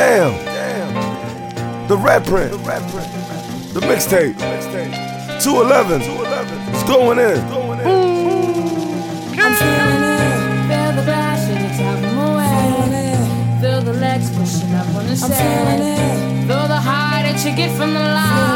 Damn. The red print. The mixtape. 211. It's going in. I'm feeling it. Feel the passion, it's having my way. Feel the legs pushing up on the sand. Feel the high that you get from the line.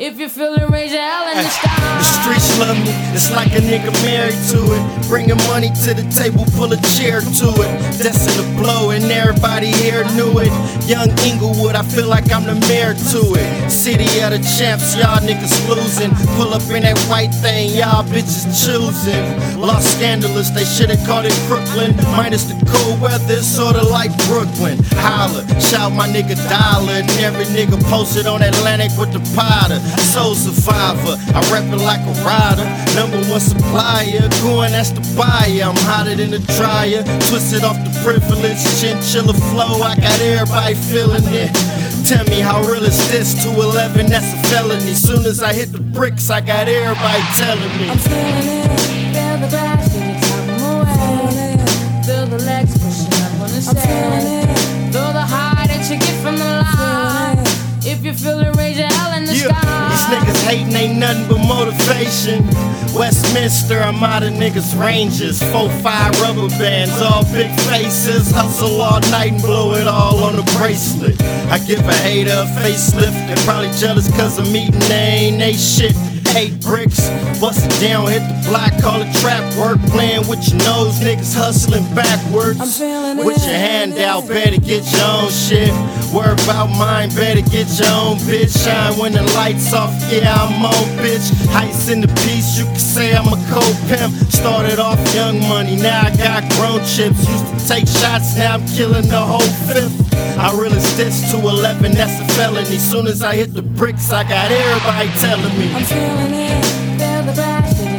If you feel it, raise your hell in the sky. The streets love me, it's like a nigga married to it. Bringing money to the table, pull a chair to it. Destined to blow, and everybody here knew it. Young Inglewood, I feel like I'm the mayor to it. City of the champs, y'all niggas losing. Pull up in that white thing, y'all bitches choosing. Lost scandalous, they should've called it Brooklyn. Minus the cold weather, sorta like Brooklyn. Shout my nigga Dollar, and every nigga posted on Atlantic with the powder. Soul survivor, I rap like a rider. Number one supplier, going that's the buyer. I'm hotter than the dryer, twisted off the privilege. Chinchilla flow, I got everybody feeling it. Tell me how real is this? 211, that's a felony. Soon as I hit the bricks, I got everybody telling me. I'm raise your hell in the Yeah, sky. these niggas hating ain't nothing but motivation. Westminster, I'm out of niggas' ranges. Four, five rubber bands, all big faces. Hustle all night and blow it all on the bracelet. I give a hater a facelift. They probably jealous cause I'm eating, they ain't they shit. Eight bricks, bust it down, hit the block, call it trap work. Playing with your nose, niggas hustling backwards. I'm feeling it. With your hand out, better get your own shit. Worry about mine, better get your own bitch. Shine when the lights off, yeah, I'm on, bitch. Heights in the piece, you can say I'm a cold pimp. Started off young money, now I got grown chips. Used to take shots, now I'm killing the whole fifth. I really stitch to 11, that's a felony. Soon as I hit the bricks, I got everybody telling me. I'm it. Feel the passion,